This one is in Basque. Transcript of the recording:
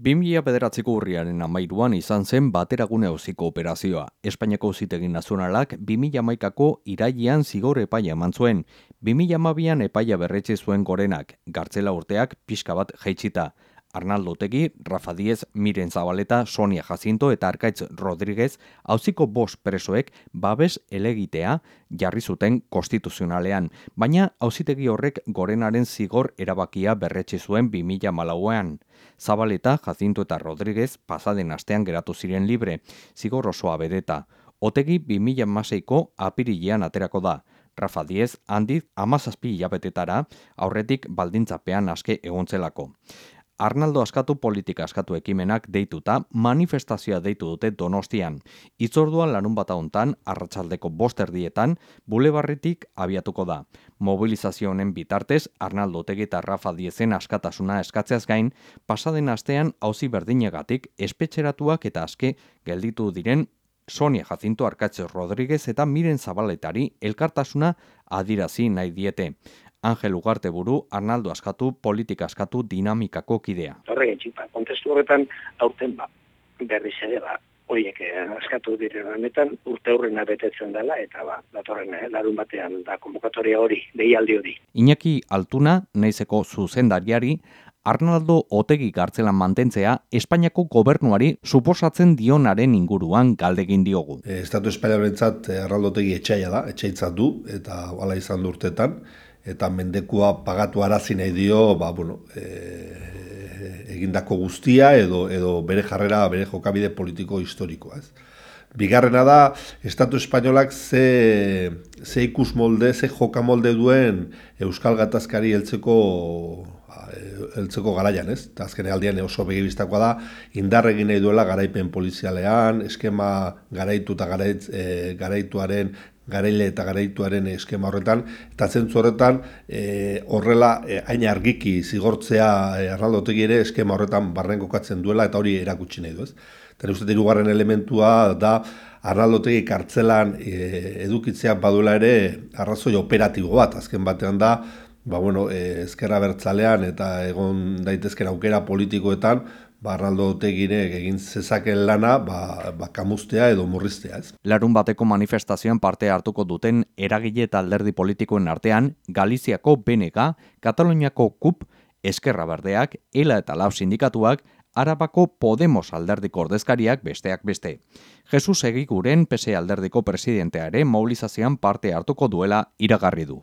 2000 bederatziko urriaren amairuan izan zen bateragune hauziko operazioa. Espainiako zitegin nazionalak 2000 maikako irailean zigor epaia eman zuen. 2000 mabian epaia berretxe zuen gorenak, gartzela urteak pixka bat jaitsita. Arnaldo Tegi, Rafa Diez, Miren Zabaleta, Sonia Jacinto eta Arkaitz Rodríguez hauziko bost presoek babes elegitea jarri zuten konstituzionalean, baina hauzitegi horrek gorenaren zigor erabakia berretxe zuen 2000 malauean. Zabaleta, Jacinto eta Rodríguez pasaden astean geratu ziren libre, zigor osoa bedeta. Otegi 2000 maseiko apirilean aterako da. Rafa Diez, handiz, amazazpi hilabetetara, aurretik baldintzapean aske egontzelako. Arnaldo askatu politika askatu ekimenak deituta manifestazioa deitu dute donostian. Itzorduan lanun bat hontan arratsaldeko bosterdietan bulebarritik abiatuko da. Mobilizazio honen bitartez Arnaldo Tegi eta Rafa Diezen askatasuna eskatzeaz gain, pasaden astean hauzi berdinegatik espetxeratuak eta aske gelditu diren Sonia Jacinto Arkatxe Rodríguez eta Miren Zabaletari elkartasuna adirazi nahi diete. Angel Ugarte buru, Arnaldo askatu, politika askatu, dinamikako kidea. Horre ba, kontestu horretan, aurten ba, berriz ere ba, horiek eh, askatu diren honetan, urte hurrena betetzen dela, eta ba, datorren eh, larun batean da konvokatoria hori, deialdi hori. Iñaki Altuna, naizeko zuzendariari, Arnaldo Otegi gartzelan mantentzea Espainiako gobernuari suposatzen dionaren inguruan galdegin diogu. E, Estatu Espainiarentzat Arnaldo Otegi etxaila da, etxaitzat du eta hala izan du urtetan eta mendekua pagatu arazi nahi dio, ba, bueno, e, egindako guztia edo, edo bere jarrera, bere jokabide politiko historikoa. Ez. Bigarrena da, Estatu Espainolak ze, ze ikus molde, ze joka molde duen Euskal Gatazkari heltzeko ba, heltzeko garaian, ez? Ta azken aldian oso begibistakoa da indar egin nahi duela garaipen polizialean, eskema garaitu eta garait, e, garaituaren garaile eta garaituaren eskema horretan, eta zentzu horretan e, horrela e, hain argiki zigortzea e, ere eskema horretan barren kokatzen duela eta hori erakutsi nahi du, ez? Eta uste irugarren elementua da arnaldotegi kartzelan e, edukitzea baduela ere arrazoi operatibo bat, azken batean da, ba, bueno, e, ezkerra bertzalean eta egon daitezken aukera politikoetan, Barraldo tegire egin zezaken lana, ba, ba kamustea edo murriztea, ez? Larun bateko manifestazioan parte hartuko duten eragile eta alderdi politikoen artean, Galiziako BNG, Kataloniako KUP, Eskerra Berdeak, ELA eta LAU sindikatuak, Arabako Podemos alderdiko ordezkariak besteak beste. Jesus Egiguren PSE alderdiko presidenteare mobilizazioan parte hartuko duela iragarri du.